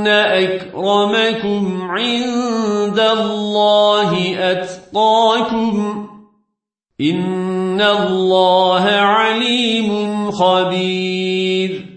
إن أكرمكم عند الله أتقاكم إن الله عليم خبير